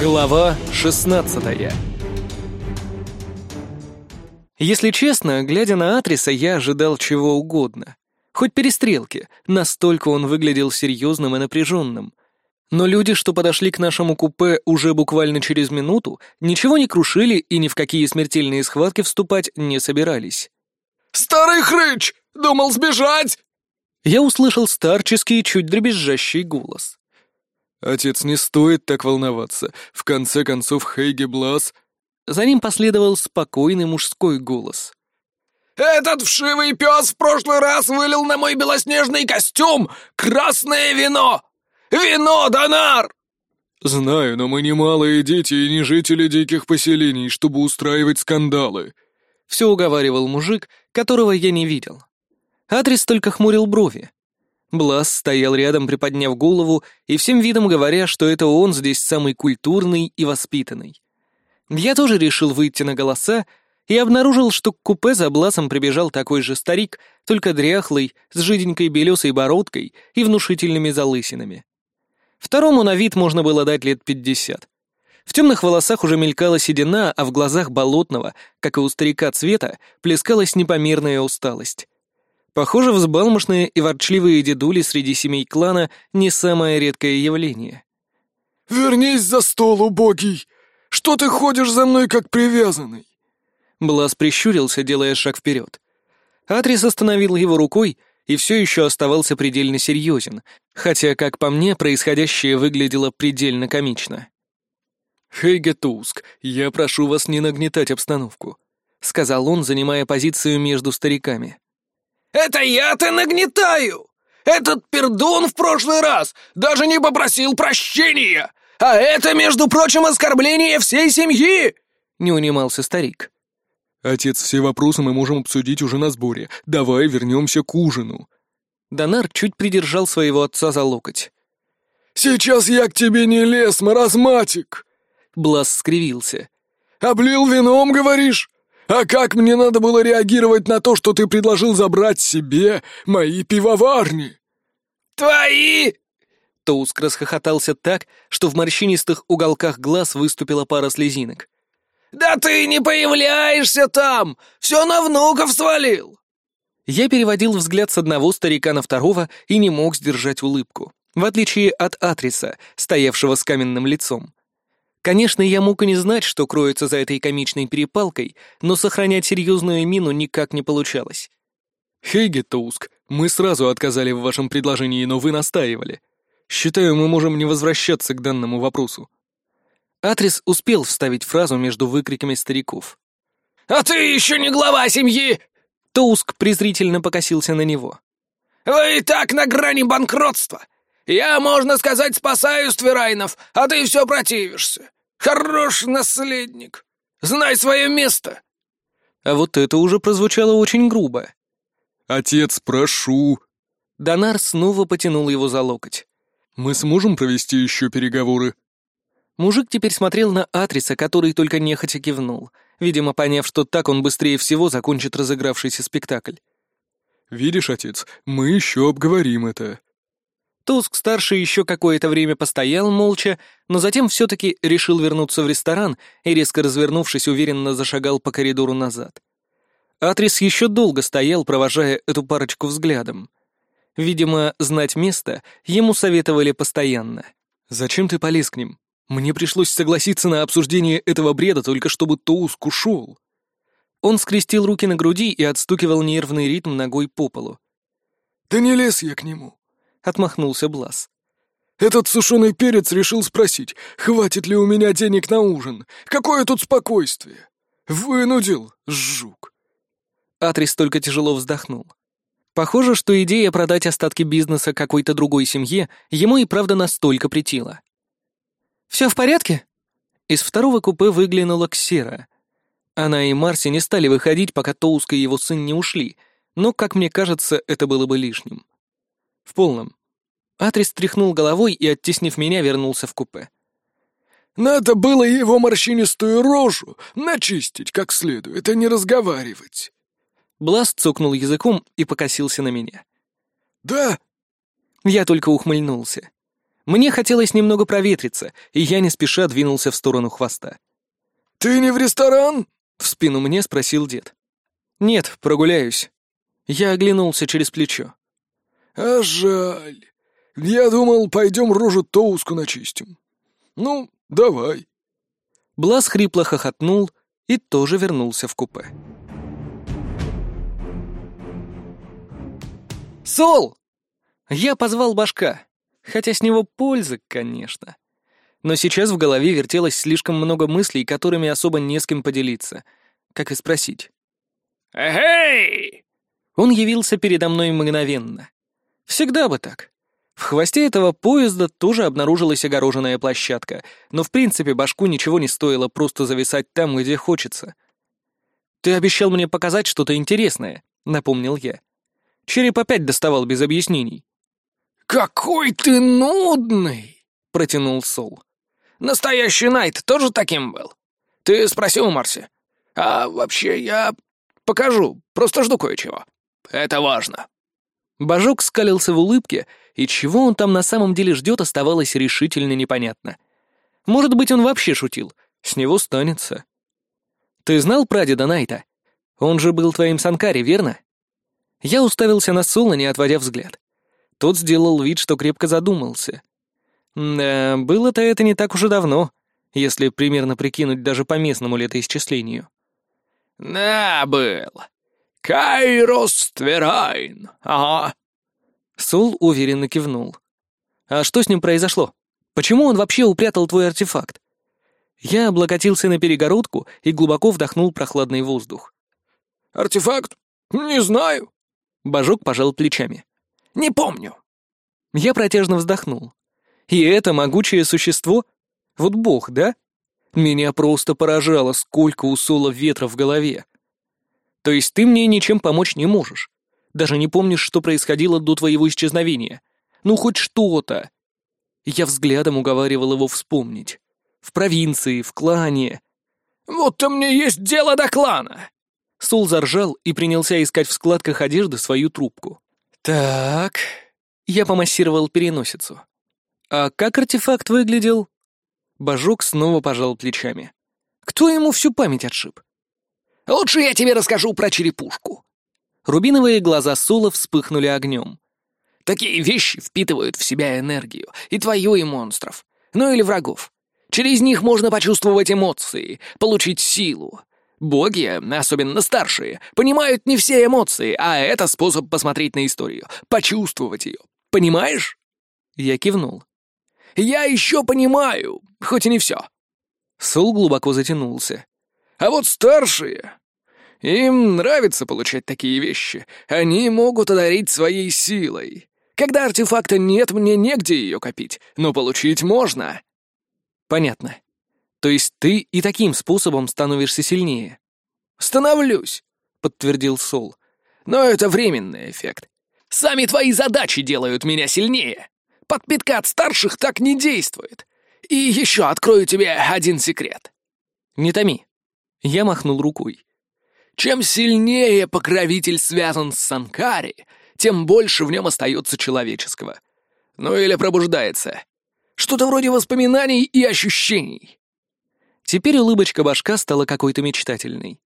Глава 16 Если честно, глядя на Атриса, я ожидал чего угодно. Хоть перестрелки, настолько он выглядел серьезным и напряженным. Но люди, что подошли к нашему купе уже буквально через минуту, ничего не крушили и ни в какие смертельные схватки вступать не собирались. «Старый хрыч! Думал сбежать!» Я услышал старческий, чуть дребезжащий голос. «Отец, не стоит так волноваться. В конце концов, Хейге Блас...» За ним последовал спокойный мужской голос. «Этот вшивый пес в прошлый раз вылил на мой белоснежный костюм красное вино! Вино, Донар!» «Знаю, но мы не малые дети и не жители диких поселений, чтобы устраивать скандалы», — все уговаривал мужик, которого я не видел. Адрес только хмурил брови. Блас стоял рядом, приподняв голову и всем видом говоря, что это он здесь самый культурный и воспитанный. Я тоже решил выйти на голоса и обнаружил, что к купе за Бласом прибежал такой же старик, только дряхлый, с жиденькой белесой бородкой и внушительными залысинами. Второму на вид можно было дать лет пятьдесят. В темных волосах уже мелькала седина, а в глазах болотного, как и у старика цвета, плескалась непомерная усталость. Похоже, взбалмошные и ворчливые дедули среди семей клана не самое редкое явление. «Вернись за стол, убогий! Что ты ходишь за мной, как привязанный?» Блас прищурился, делая шаг вперед. Атрис остановил его рукой и все еще оставался предельно серьезен, хотя, как по мне, происходящее выглядело предельно комично. «Хейге Туск, я прошу вас не нагнетать обстановку», — сказал он, занимая позицию между стариками. «Это я-то нагнетаю! Этот пердун в прошлый раз даже не попросил прощения! А это, между прочим, оскорбление всей семьи!» — не унимался старик. «Отец, все вопросы мы можем обсудить уже на сборе. Давай вернемся к ужину». Донар чуть придержал своего отца за локоть. «Сейчас я к тебе не лез, маразматик!» Блас скривился. «Облил вином, говоришь? А как мне надо было реагировать на то, что ты предложил забрать себе мои пивоварни?» «Твои!» Тоуск расхохотался так, что в морщинистых уголках глаз выступила пара слезинок. «Да ты не появляешься там! Все на внуков свалил!» Я переводил взгляд с одного старика на второго и не мог сдержать улыбку, в отличие от Атриса, стоявшего с каменным лицом. Конечно, я мог и не знать, что кроется за этой комичной перепалкой, но сохранять серьезную мину никак не получалось. «Хейге Тоуск, мы сразу отказали в вашем предложении, но вы настаивали. Считаю, мы можем не возвращаться к данному вопросу». Атрис успел вставить фразу между выкриками стариков. «А ты еще не глава семьи!» Тоуск презрительно покосился на него. «Вы и так на грани банкротства! Я, можно сказать, спасаю Стверайнов, а ты все противишься! Хорош наследник! Знай свое место!» А вот это уже прозвучало очень грубо. «Отец, прошу!» Донар снова потянул его за локоть. «Мы сможем провести еще переговоры?» Мужик теперь смотрел на Атриса, который только нехотя кивнул, видимо, поняв, что так он быстрее всего закончит разыгравшийся спектакль. «Видишь, отец, мы еще обговорим это», Туск-старший еще какое-то время постоял молча, но затем все-таки решил вернуться в ресторан и, резко развернувшись, уверенно зашагал по коридору назад. Атрис еще долго стоял, провожая эту парочку взглядом. Видимо, знать место ему советовали постоянно. «Зачем ты полез к ним? Мне пришлось согласиться на обсуждение этого бреда, только чтобы Тоуск ушел». Он скрестил руки на груди и отстукивал нервный ритм ногой по полу. «Да не лез я к нему отмахнулся Блас. «Этот сушеный перец решил спросить, хватит ли у меня денег на ужин. Какое тут спокойствие? Вынудил, жук!» Атрис только тяжело вздохнул. Похоже, что идея продать остатки бизнеса какой-то другой семье ему и правда настолько претила. «Все в порядке?» Из второго купе выглянула Ксера. Она и Марси не стали выходить, пока Тоуска и его сын не ушли, но, как мне кажется, это было бы лишним. «В полном». Атрис тряхнул головой и, оттеснив меня, вернулся в купе. «Надо было его морщинистую рожу начистить как следует, а не разговаривать». Бласт цокнул языком и покосился на меня. «Да?» Я только ухмыльнулся. Мне хотелось немного проветриться, и я не спеша двинулся в сторону хвоста. «Ты не в ресторан?» — в спину мне спросил дед. «Нет, прогуляюсь». Я оглянулся через плечо. «А жаль. Я думал, пойдем рожу Тоуску начистим. Ну, давай». Блаз хрипло хохотнул и тоже вернулся в купе. «Сол!» Я позвал башка, хотя с него пользы, конечно. Но сейчас в голове вертелось слишком много мыслей, которыми особо не с кем поделиться. Как и спросить. «Эй!» Он явился передо мной мгновенно. Всегда бы так. В хвосте этого поезда тоже обнаружилась огороженная площадка, но в принципе башку ничего не стоило просто зависать там, где хочется. «Ты обещал мне показать что-то интересное», — напомнил я. Череп опять доставал без объяснений. «Какой ты нудный!» — протянул Сол. «Настоящий Найт тоже таким был? Ты спросил у Марси? А вообще я покажу, просто жду кое-чего. Это важно». Божок скалился в улыбке, и чего он там на самом деле ждет, оставалось решительно непонятно. Может быть, он вообще шутил. С него станется. «Ты знал прадеда Найта? Он же был твоим Санкари, верно?» Я уставился на Соло, не отводя взгляд. Тот сделал вид, что крепко задумался. Да, было-то это не так уж и давно, если примерно прикинуть даже по местному летоисчислению. «Да, был. Кайрос Тверайн, ага». Сол уверенно кивнул. «А что с ним произошло? Почему он вообще упрятал твой артефакт?» Я облокотился на перегородку и глубоко вдохнул прохладный воздух. «Артефакт? Не знаю. Божок пожал плечами. «Не помню». Я протяжно вздохнул. «И это могучее существо? Вот бог, да? Меня просто поражало, сколько у Сола ветра в голове. То есть ты мне ничем помочь не можешь? Даже не помнишь, что происходило до твоего исчезновения? Ну, хоть что-то!» Я взглядом уговаривал его вспомнить. В провинции, в клане. «Вот-то мне есть дело до клана!» Сол заржал и принялся искать в складках одежды свою трубку. «Так...» Я помассировал переносицу. «А как артефакт выглядел?» Божок снова пожал плечами. «Кто ему всю память отшиб?» «Лучше я тебе расскажу про черепушку». Рубиновые глаза Сола вспыхнули огнем. «Такие вещи впитывают в себя энергию, и твою, и монстров. Ну или врагов. Через них можно почувствовать эмоции, получить силу. Боги, особенно старшие, понимают не все эмоции, а это способ посмотреть на историю, почувствовать ее. Понимаешь? Я кивнул. Я еще понимаю, хоть и не все. Сол глубоко затянулся. А вот старшие... Им нравится получать такие вещи. Они могут одарить своей силой. Когда артефакта нет, мне негде ее копить, но получить можно. Понятно. То есть ты и таким способом становишься сильнее?» «Становлюсь», — подтвердил Сол. «Но это временный эффект. Сами твои задачи делают меня сильнее. Подпитка от старших так не действует. И еще открою тебе один секрет». «Не томи». Я махнул рукой. «Чем сильнее покровитель связан с Санкари, тем больше в нем остается человеческого. Ну или пробуждается. Что-то вроде воспоминаний и ощущений. Теперь улыбочка башка стала какой-то мечтательной.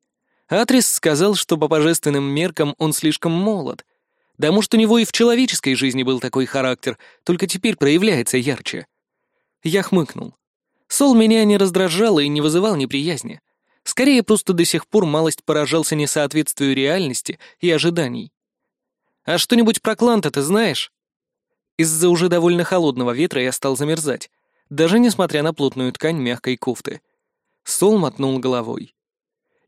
Атрис сказал, что по божественным меркам он слишком молод. Да может, у него и в человеческой жизни был такой характер, только теперь проявляется ярче. Я хмыкнул. Сол меня не раздражал и не вызывал неприязни. Скорее, просто до сих пор малость поражался несоответствию реальности и ожиданий. «А что-нибудь про Кланта ты знаешь?» Из-за уже довольно холодного ветра я стал замерзать, даже несмотря на плотную ткань мягкой кофты. Сол мотнул головой.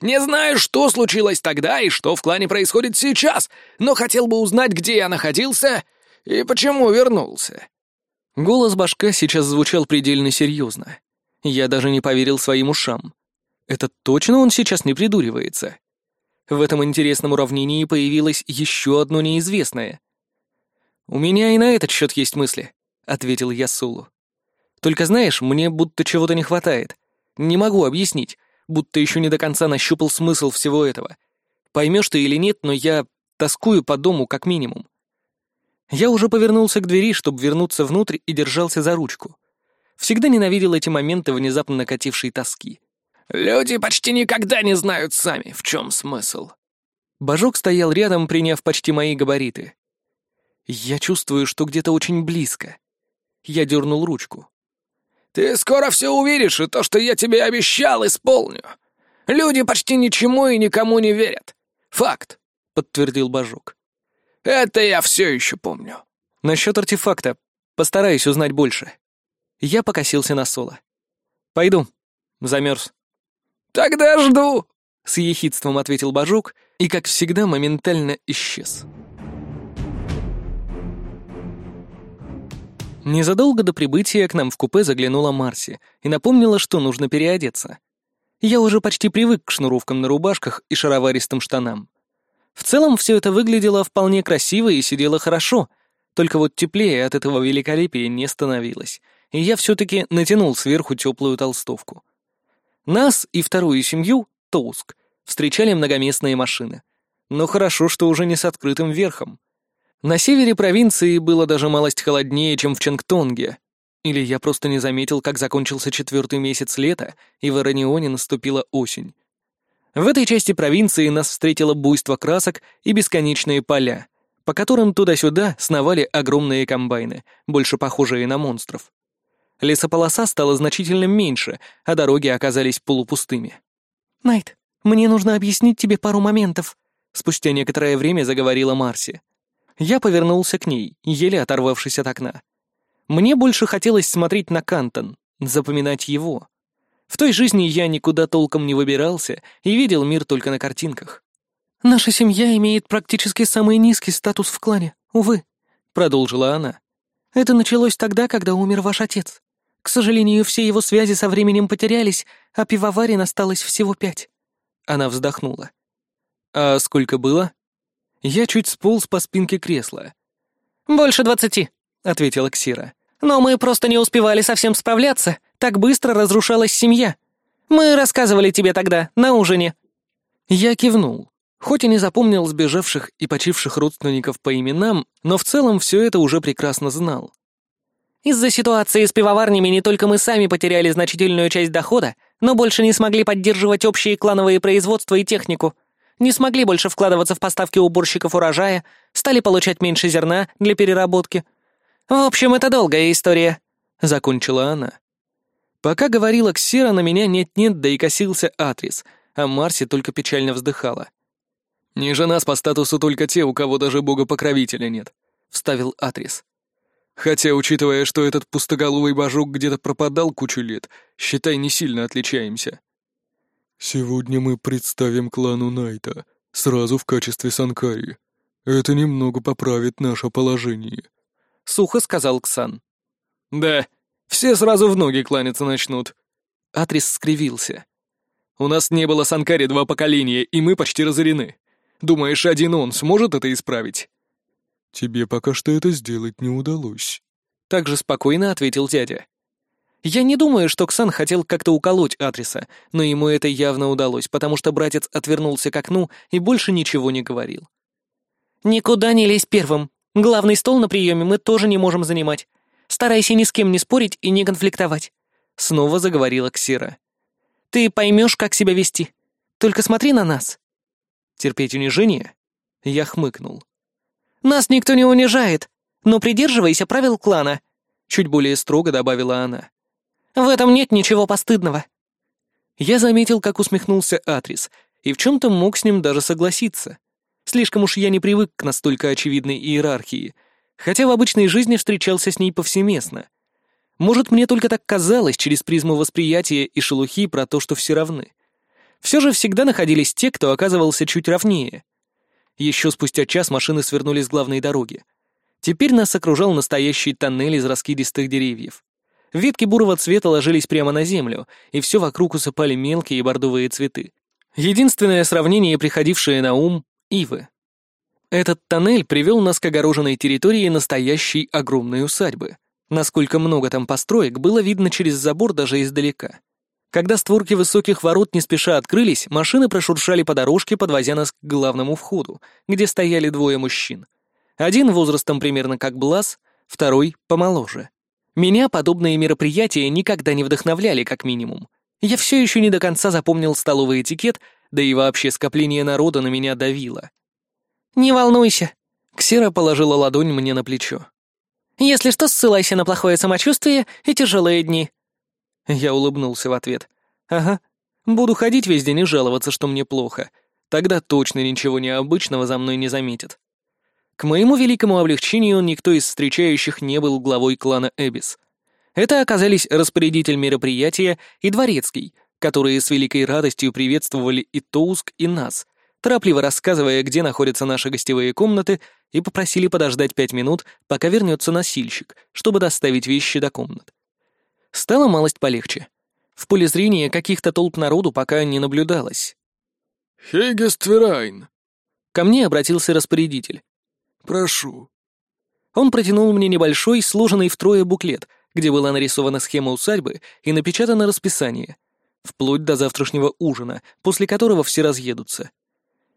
«Не знаю, что случилось тогда и что в клане происходит сейчас, но хотел бы узнать, где я находился и почему вернулся». Голос башка сейчас звучал предельно серьезно. Я даже не поверил своим ушам. Это точно он сейчас не придуривается? В этом интересном уравнении появилось еще одно неизвестное. «У меня и на этот счет есть мысли», — ответил я Сулу. «Только знаешь, мне будто чего-то не хватает. Не могу объяснить, будто еще не до конца нащупал смысл всего этого. Поймешь ты или нет, но я тоскую по дому как минимум. Я уже повернулся к двери, чтобы вернуться внутрь и держался за ручку. Всегда ненавидел эти моменты внезапно накатившей тоски. «Люди почти никогда не знают сами, в чем смысл». Божок стоял рядом, приняв почти мои габариты. Я чувствую, что где-то очень близко. Я дернул ручку. «Ты скоро все увидишь, и то, что я тебе обещал, исполню. Люди почти ничему и никому не верят. Факт», — подтвердил Божок. «Это я все еще помню». Насчет артефакта. Постараюсь узнать больше. Я покосился на Соло. «Пойду. Замерз». «Тогда жду», — с ехидством ответил Божок и, как всегда, моментально исчез. Незадолго до прибытия к нам в купе заглянула Марси и напомнила, что нужно переодеться. Я уже почти привык к шнуровкам на рубашках и шароваристым штанам. В целом все это выглядело вполне красиво и сидело хорошо, только вот теплее от этого великолепия не становилось, и я все-таки натянул сверху теплую толстовку. Нас и вторую семью, Тоуск, встречали многоместные машины. Но хорошо, что уже не с открытым верхом. На севере провинции было даже малость холоднее, чем в Чангтонге. Или я просто не заметил, как закончился четвертый месяц лета, и в Аранионе наступила осень. В этой части провинции нас встретило буйство красок и бесконечные поля, по которым туда-сюда сновали огромные комбайны, больше похожие на монстров. Лесополоса стала значительно меньше, а дороги оказались полупустыми. «Найт, мне нужно объяснить тебе пару моментов», — спустя некоторое время заговорила Марси. Я повернулся к ней, еле оторвавшись от окна. Мне больше хотелось смотреть на Кантон, запоминать его. В той жизни я никуда толком не выбирался и видел мир только на картинках. «Наша семья имеет практически самый низкий статус в клане, увы», — продолжила она. «Это началось тогда, когда умер ваш отец. К сожалению, все его связи со временем потерялись, а пивоварен осталось всего пять». Она вздохнула. «А сколько было?» Я чуть сполз по спинке кресла. «Больше двадцати», — ответила Ксира. «Но мы просто не успевали совсем справляться. Так быстро разрушалась семья. Мы рассказывали тебе тогда, на ужине». Я кивнул. Хоть и не запомнил сбежавших и почивших родственников по именам, но в целом все это уже прекрасно знал. Из-за ситуации с пивоварнями не только мы сами потеряли значительную часть дохода, но больше не смогли поддерживать общие клановые производства и технику не смогли больше вкладываться в поставки уборщиков урожая, стали получать меньше зерна для переработки. В общем, это долгая история», — закончила она. Пока говорила Ксера, на меня нет-нет, да и косился Атрис, а Марси только печально вздыхала. «Не жена по статусу только те, у кого даже бога-покровителя нет», — вставил Атрис. «Хотя, учитывая, что этот пустоголовый божок где-то пропадал кучу лет, считай, не сильно отличаемся». «Сегодня мы представим клану Найта, сразу в качестве Санкари. Это немного поправит наше положение», — сухо сказал Ксан. «Да, все сразу в ноги кланяться начнут». Атрис скривился. «У нас не было Санкари два поколения, и мы почти разорены. Думаешь, один он сможет это исправить?» «Тебе пока что это сделать не удалось», — так же спокойно ответил дядя. Я не думаю, что Ксан хотел как-то уколоть адреса, но ему это явно удалось, потому что братец отвернулся к окну и больше ничего не говорил. «Никуда не лезь первым. Главный стол на приеме мы тоже не можем занимать. Старайся ни с кем не спорить и не конфликтовать», — снова заговорила Ксира. «Ты поймешь, как себя вести. Только смотри на нас». «Терпеть унижение?» Я хмыкнул. «Нас никто не унижает, но придерживайся правил клана», — чуть более строго добавила она. В этом нет ничего постыдного». Я заметил, как усмехнулся Атрис, и в чем-то мог с ним даже согласиться. Слишком уж я не привык к настолько очевидной иерархии, хотя в обычной жизни встречался с ней повсеместно. Может, мне только так казалось через призму восприятия и шелухи про то, что все равны. Все же всегда находились те, кто оказывался чуть ровнее. Еще спустя час машины свернули с главной дороги. Теперь нас окружал настоящий тоннель из раскидистых деревьев. Ветки бурого цвета ложились прямо на землю, и все вокруг усыпали мелкие бордовые цветы. Единственное сравнение, приходившее на ум — ивы. Этот тоннель привел нас к огороженной территории настоящей огромной усадьбы. Насколько много там построек, было видно через забор даже издалека. Когда створки высоких ворот не спеша открылись, машины прошуршали по дорожке, подвозя нас к главному входу, где стояли двое мужчин. Один возрастом примерно как Блаз, второй помоложе. Меня подобные мероприятия никогда не вдохновляли, как минимум. Я все еще не до конца запомнил столовый этикет, да и вообще скопление народа на меня давило. «Не волнуйся», — Ксера положила ладонь мне на плечо. «Если что, ссылайся на плохое самочувствие и тяжелые дни». Я улыбнулся в ответ. «Ага, буду ходить весь день и жаловаться, что мне плохо. Тогда точно ничего необычного за мной не заметят». К моему великому облегчению никто из встречающих не был главой клана Эбис. Это оказались распорядитель мероприятия и дворецкий, которые с великой радостью приветствовали и Тоуск, и нас, торопливо рассказывая, где находятся наши гостевые комнаты, и попросили подождать пять минут, пока вернется носильщик, чтобы доставить вещи до комнат. Стало малость полегче. В поле зрения каких-то толп народу пока не наблюдалось. «Хейгестверайн!» Ко мне обратился распорядитель. «Прошу». Он протянул мне небольшой, сложенный втрое буклет, где была нарисована схема усадьбы и напечатано расписание, вплоть до завтрашнего ужина, после которого все разъедутся.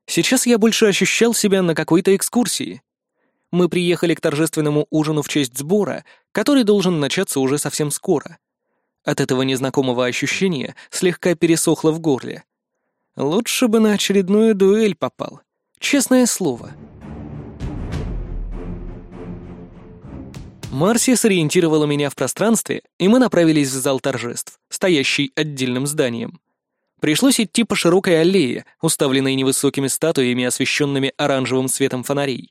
Сейчас я больше ощущал себя на какой-то экскурсии. Мы приехали к торжественному ужину в честь сбора, который должен начаться уже совсем скоро. От этого незнакомого ощущения слегка пересохло в горле. Лучше бы на очередную дуэль попал. Честное слово. Марси сориентировала меня в пространстве, и мы направились в зал торжеств, стоящий отдельным зданием. Пришлось идти по широкой аллее, уставленной невысокими статуями, освещенными оранжевым светом фонарей.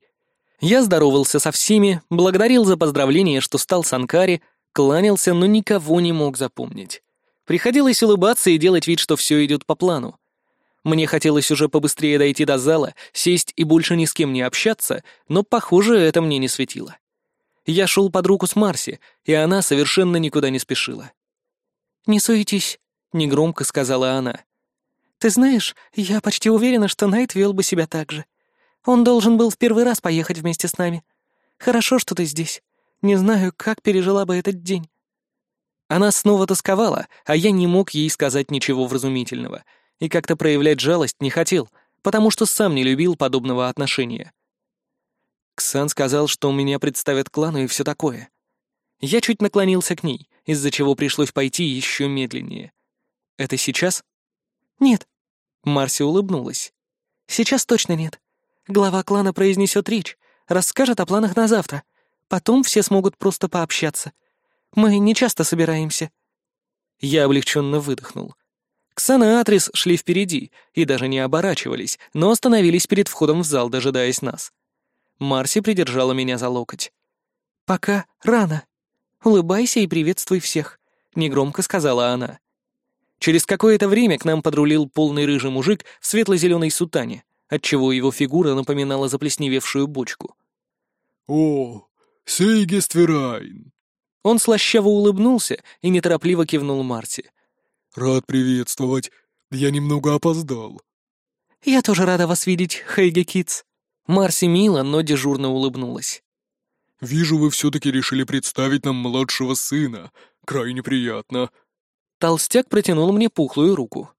Я здоровался со всеми, благодарил за поздравление, что стал Санкари, кланялся, но никого не мог запомнить. Приходилось улыбаться и делать вид, что все идет по плану. Мне хотелось уже побыстрее дойти до зала, сесть и больше ни с кем не общаться, но, похоже, это мне не светило. Я шел под руку с Марси, и она совершенно никуда не спешила. «Не суетись», — негромко сказала она. «Ты знаешь, я почти уверена, что Найт вел бы себя так же. Он должен был в первый раз поехать вместе с нами. Хорошо, что ты здесь. Не знаю, как пережила бы этот день». Она снова тосковала, а я не мог ей сказать ничего вразумительного, и как-то проявлять жалость не хотел, потому что сам не любил подобного отношения. Ксан сказал, что меня представят клану и все такое. Я чуть наклонился к ней, из-за чего пришлось пойти еще медленнее. Это сейчас? Нет. Марси улыбнулась. Сейчас точно нет. Глава клана произнесет речь, расскажет о планах на завтра. Потом все смогут просто пообщаться. Мы не часто собираемся. Я облегченно выдохнул. Ксан и Атрис шли впереди и даже не оборачивались, но остановились перед входом в зал, дожидаясь нас. Марси придержала меня за локоть. «Пока рано. Улыбайся и приветствуй всех», — негромко сказала она. Через какое-то время к нам подрулил полный рыжий мужик в светло-зеленой сутане, отчего его фигура напоминала заплесневевшую бочку. «О, Сейгестверайн!» Он слащаво улыбнулся и неторопливо кивнул Марси. «Рад приветствовать. Я немного опоздал». «Я тоже рада вас видеть, Хейге Китс», Марси мило, но дежурно улыбнулась. «Вижу, вы все-таки решили представить нам младшего сына. Крайне приятно». Толстяк протянул мне пухлую руку.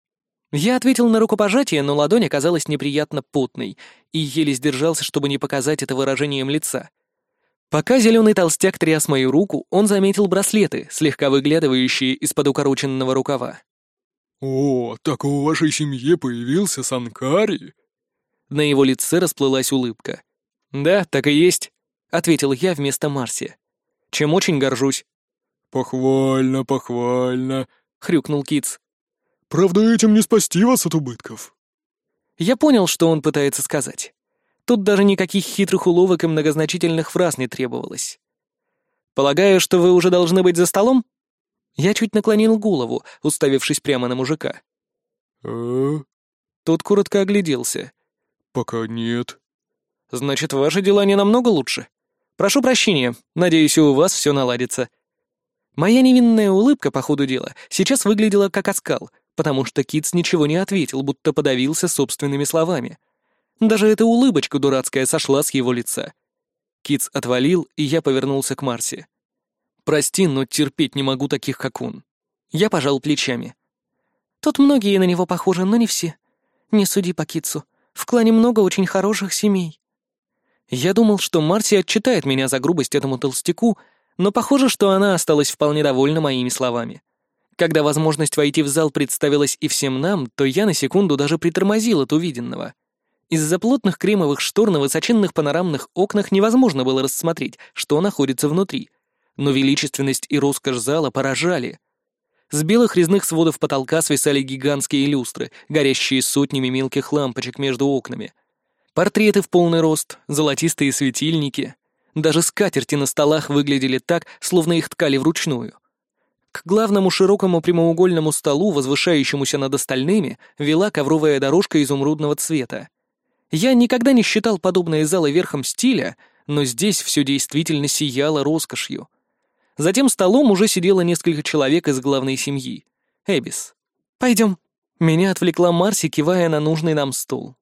Я ответил на рукопожатие, но ладонь оказалась неприятно потной и еле сдержался, чтобы не показать это выражением лица. Пока зеленый толстяк тряс мою руку, он заметил браслеты, слегка выглядывающие из-под укороченного рукава. «О, так у вашей семьи появился Санкари?» На его лице расплылась улыбка. «Да, так и есть», — ответил я вместо Марси. «Чем очень горжусь». «Похвально, похвально», — хрюкнул Китс. «Правда, этим не спасти вас от убытков». Я понял, что он пытается сказать. Тут даже никаких хитрых уловок и многозначительных фраз не требовалось. «Полагаю, что вы уже должны быть за столом?» Я чуть наклонил голову, уставившись прямо на мужика. «А?» Тот коротко огляделся. «Пока нет». «Значит, ваши дела не намного лучше? Прошу прощения, надеюсь, у вас все наладится». Моя невинная улыбка, по ходу дела, сейчас выглядела как оскал, потому что Китс ничего не ответил, будто подавился собственными словами. Даже эта улыбочка дурацкая сошла с его лица. Китс отвалил, и я повернулся к Марсе. «Прости, но терпеть не могу таких, как он». Я пожал плечами. «Тут многие на него похожи, но не все. Не суди по Китсу. В клане много очень хороших семей». Я думал, что Марси отчитает меня за грубость этому толстяку, но похоже, что она осталась вполне довольна моими словами. Когда возможность войти в зал представилась и всем нам, то я на секунду даже притормозил от увиденного. Из-за плотных кремовых штор на высоченных панорамных окнах невозможно было рассмотреть, что находится внутри. Но величественность и роскошь зала поражали. С белых резных сводов потолка свисали гигантские люстры, горящие сотнями мелких лампочек между окнами. Портреты в полный рост, золотистые светильники. Даже скатерти на столах выглядели так, словно их ткали вручную. К главному широкому прямоугольному столу, возвышающемуся над остальными, вела ковровая дорожка изумрудного цвета. Я никогда не считал подобные залы верхом стиля, но здесь все действительно сияло роскошью. За тем столом уже сидело несколько человек из главной семьи. Эбис. «Пойдем». Меня отвлекла Марси, кивая на нужный нам стол.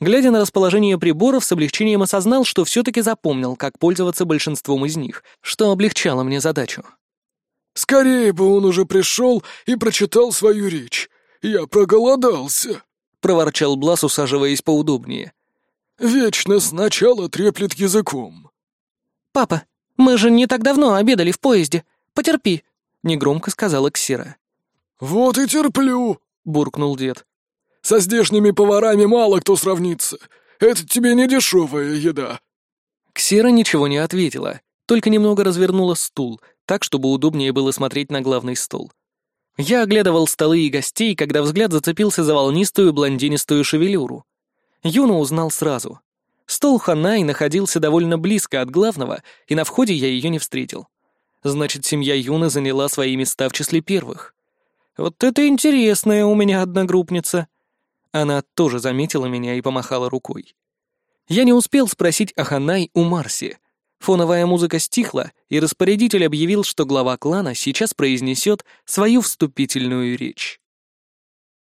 Глядя на расположение приборов, с облегчением осознал, что все-таки запомнил, как пользоваться большинством из них, что облегчало мне задачу. «Скорее бы он уже пришел и прочитал свою речь. Я проголодался», — проворчал Блас, усаживаясь поудобнее. «Вечно сначала треплет языком». «Папа, мы же не так давно обедали в поезде. Потерпи», — негромко сказала Ксира. «Вот и терплю», — буркнул дед. «Со здешними поварами мало кто сравнится. Это тебе не дешевая еда». Ксира ничего не ответила, только немного развернула стул, так, чтобы удобнее было смотреть на главный стол. Я оглядывал столы и гостей, когда взгляд зацепился за волнистую блондинистую шевелюру. Юну узнал сразу. Стол Ханай находился довольно близко от главного, и на входе я ее не встретил. Значит, семья Юны заняла свои места в числе первых. Вот это интересная у меня одногруппница. Она тоже заметила меня и помахала рукой. Я не успел спросить о Ханай у Марси. Фоновая музыка стихла, и распорядитель объявил, что глава клана сейчас произнесет свою вступительную речь.